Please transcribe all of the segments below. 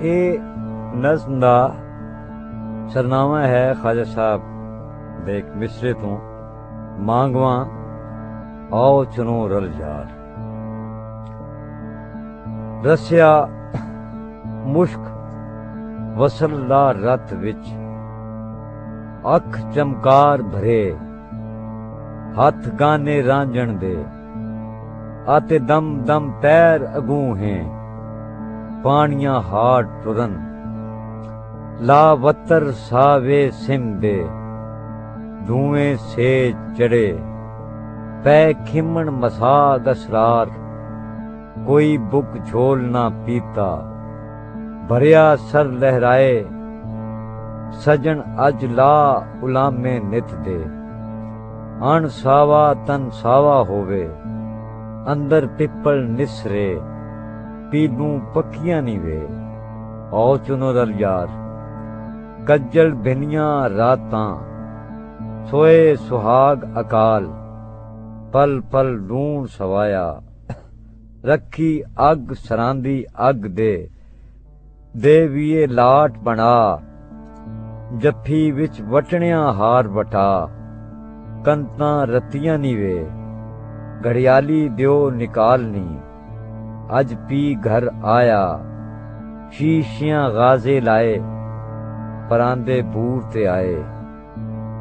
ਇਹ ਨਜ਼ਮ ਦਾ ਸਰਨਾਮਾ ਹੈ ਖਾਜਾ ਸਾਹਿਬ ਦੇ ਇੱਕ ਮਿਸਰੇ ਤੋਂ। ਮੰਗਵਾ, ਆਓ ਚੁਨੋ ਰਲ ਯਾਰ। ਰਸਿਆ ਮੁਸ਼ਕ ਦਾ ਰਤ ਵਿੱਚ, ਅੱਖ ਚਮਕਾਰ ਭਰੇ, ਹੱਥ ਗਾਨੇ ਰਾਂਝਣ ਦੇ ਆਤੇ ਦਮ ਦਮ ਪੈਰ ਅਗੂ ਹੈ। ਪਾਣੀਆਂ ਹਾਟ ਤੁਰਨ। ਲਾਵਤਰ ਸਾਵੇ ਸਿਮ ਦੇ ਧੂਏ ਸੇ ਚੜੇ। ਪੈ ਖਿਮਣ ਮਸਾ ਦਸਰਾਰ ਕੋਈ ਬੁਕ ਝੋਲ ਨਾ ਪੀਤਾ। ਭਰਿਆ ਸਰ ਲਹਿਰਾਏ, ਸਜਣ ਅਜ ਲਾ ਉਲਾਮੇ ਨਿਤ ਦੇ। ਅਣ ਸਾਵਾ ਤਨ ਸਾਵਾ ਹੋਵੇ, ਅੰਦਰ ਪਿੱਪਲ ਨਿਸਰੇ। ਪੀਬੂ ਪੱਕੀਆਂ ਨਹੀਂ ਵੇ। ਆਓ ਚੁਨੋ ਦਲ ਯਾਰ। ਕੱਜਲ ਬਿਨੀਆਂ ਰਾਤਾਂ, ਸੋਏ ਸੁਹਾਗ ਅਕਾਲ। ਪਲ ਪਲ ਲੂਣ ਸਵਾਇਆ। ਰੱਖੀ ਅੱਗ ਸਰਾਂਦੀ ਅੱਗ ਦੇ। ਦੇਵੀਏ ਲਾਟ ਬਣਾ। ਜੱਫੀ ਵਿੱਚ ਵਟਣਿਆ ਹਾਰ ਵਟਾ। ਕੰਤਾਂ ਰਤੀਆਂ ਨੀ ਵੇ। ਘੜਿਆਲੀ ਦਿਓ ਨਿਕਾਲਨੀ। ਅੱਜ ਪੀ ਘਰ ਆਇਆ। ਸ਼ੀਸ਼ੀਆਂ ਗਾਜ਼ੇ ਲਾਏ, ਪਰਾਂਦੇ ਬੂਰ ਤੇ ਆਏ।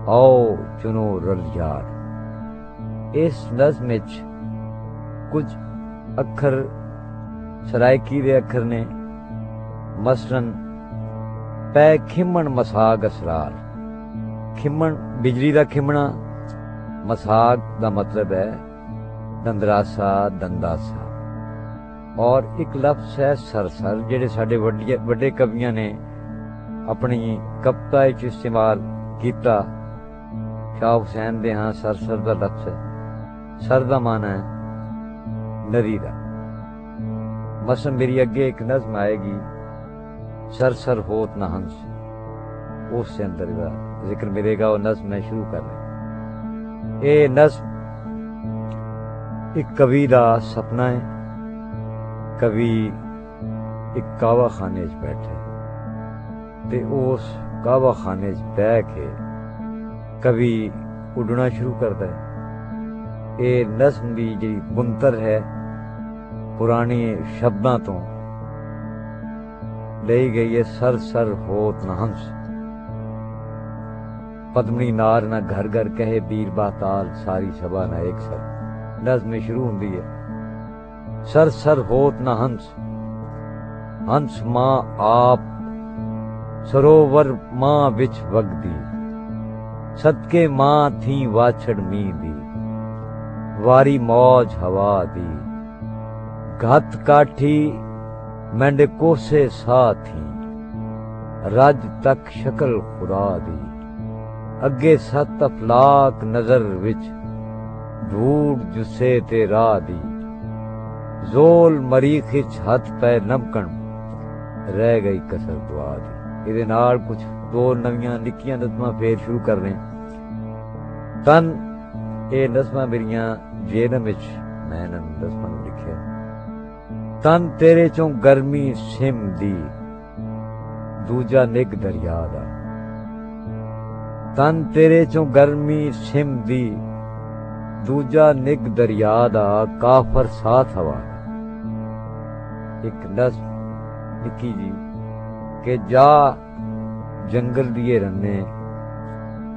ਆਓ ਚੁਨੋ ਰਲ ਯਾਰ। ਇਸ ਨਜ਼ਮ ਵਿੱਚ ਕੁਝ ਅੱਖਰ, ਸਰਾਇਕੀ ਦੇ ਅੱਖਰ ਨੇ। ਮਸਲਨ, ਪੈ ਖਿਮਣ ਮਸਾਗ ਅਸਰਾਰ। ਖਿਮਣ, ਬਿਜਲੀ ਦਾ ਖਿਮਣਾ, ਮਸਾਗ ਦਾ ਮਤਲਬ ਹੈ ਦੰਦਰਾਸਾ ਦੰਦਾਸਾ। ਔਰ ਇੱਕ ਲਫ਼ਜ਼ ਹੈ ਸਰਸਰ, ਜਿਹੜੇ ਸਾਡੇ ਵੱਡੇ ਵੱਡੇ ਕਵੀਆਂ ਨੇ ਆਪਣੀ ਕਵਿਤਾ ਵਿੱਚ ਇਸਤੇਮਾਲ ਕੀਤਾ। ਸ਼ਾਹ ਹੁਸੈਨ ਦੇ ਹਾਂ ਸਰਸਰ ਦਾ ਲਫ਼ਜ਼ ਹੈ। ਸਰ ਦਾ ਮਾਨਾ ਹੈ ਨਦੀ ਦਾ। ਮਸਲ ਮੇਰੀ ਅੱਗੇ ਇੱਕ ਨਜ਼ਮ ਆਏਗੀ, ਸਰਸਰ ਹੋਤ ਨਾ ਹੰਸ। ਉਸ ਦੇ ਅੰਦਰ ਦਾ ਜ਼ਿਕਰ ਮਿਲੇਗਾ, ਉਹ ਨਜ਼ਮ ਮੈਂ ਸ਼ੁਰੂ ਕਰ ਰਿਹਾ ਇਹ ਨਜ਼ਮ ਇੱਕ ਕਵੀ ਦਾ ਸੁਪਨਾ ਹੈ। ਕਵੀ ਇੱਕ ਕਾਵਾ ਖਾਨੇ 'ਚ ਬੈਠੇ ਤੇ ਉਸ ਕਾਵਾ ਖਾਨੇ 'ਚ ਬਹਿ ਕੇ ਕਵੀ ਉੱਡਣਾ ਸ਼ੁਰੂ ਕਰਦਾ ਹੈ ਇਹ ਨਜ਼ਮ ਦੀ ਜਿਹੜੀ ਬੁੰਤਰ ਹੈ ਪੁਰਾਣੇ ਸ਼ਬਦਾਂ ਤੋਂ ਲਈ ਗਈ ਹੈ ਸਰ ਸਰ ਹੋਤ ਨਾ ਹੰਸ ਪਦਮਣੀ ਨਾਰ ਨਾ ਘਰ ਘਰ ਕਹੇ ਬੀਰ ਬਾਤਾਲ ਸਾਰੀ ਸਭਾ ਨਾ ਇੱਕ ਸਰ ਨਜ਼ਮ ਸ਼ੁਰੂ ਹੁੰਦੀ ਹੈ ਸਰ ਸਰ ਹੋਤ ਨਾ ਹੰਸ। ਹੰਸ ਮਾਂ ਆਪ, ਸਰੋਵਰ ਮਾਂ ਵਿੱਚ ਵਗਦੀ। ਸਦਕੇ ਮਾਂ ਥੀ ਵਾਛੜ ਮੀ ਦੀ ਵਾਰੀ ਮੌਜ ਹਵਾ ਦੀ। ਘਤ ਕਾਠੀ ਮੈਂਡੇ ਕੋਸੇ ਸਾਥੀ ਰਜ ਤੱਕ ਸ਼ਕਲ ਖੁਦਾ ਦੀ। ਅੱਗੇ ਸੱਤ ਅਫਲਾਕ ਨਜ਼ਰ ਵਿੱਚ, ਧੂੜ ਜੁਸੇ ਤੇ ਰਾਹ ਦੀ। ਜ਼ੋਲ ਮਰੀਖ ਵਿੱਚ ਹੱਥ ਪੈ ਨਮਕਣ ਰਹਿ ਗਈ ਕਸਰ ਦੁਆ ਦੀ ਇਹਦੇ ਨਾਲ ਕੁਝ ਦੋ ਨਵੀਆਂ ਨਿੱਕੀਆਂ ਨਜ਼ਮਾਂ ਫੇਰ ਸ਼ੁਰੂ ਕਰ ਰਹੇ ਤਨ, ਇਹ ਨਜ਼ਮਾਂ ਮੇਰੀਆਂ ਜੇਨਮ ਵਿੱਚ ਮੈਂ ਇਹਨਾਂ ਨਜ਼ਮਾਂ ਨੂੰ ਲਿਖਿਆ। ਤਨ ਤੇਰੇ ਚੋਂ ਗਰਮੀ ਸਿਮ ਦੀ, ਦੂਜਾ ਨਿਗ ਦਰਿਆ ਦਾ। ਤਨ ਤੇਰੇ ਚੋਂ ਗਰਮੀ ਸਿਮ ਦੀ ਦੂਜਾ ਨਿਗ ਦਰਿਆ ਦਾ ਕਾਫਰ ਸਾਥ ਹਵਾ। ਇੱਕ ਨਜ਼ਮ ਨਿੱਕੀ ਜੀ, ਕਿ ਜਾ ਜੰਗਲ ਦੀਏ ਰੰਨੇ,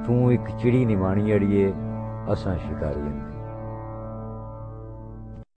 ਤੂੰ ਇੱਕ ਚਿੜੀ ਨਿਮਾਣੀ ਅੜੀਏ, ਅਸਾਂ ਸ਼ਿਕਾਰੀ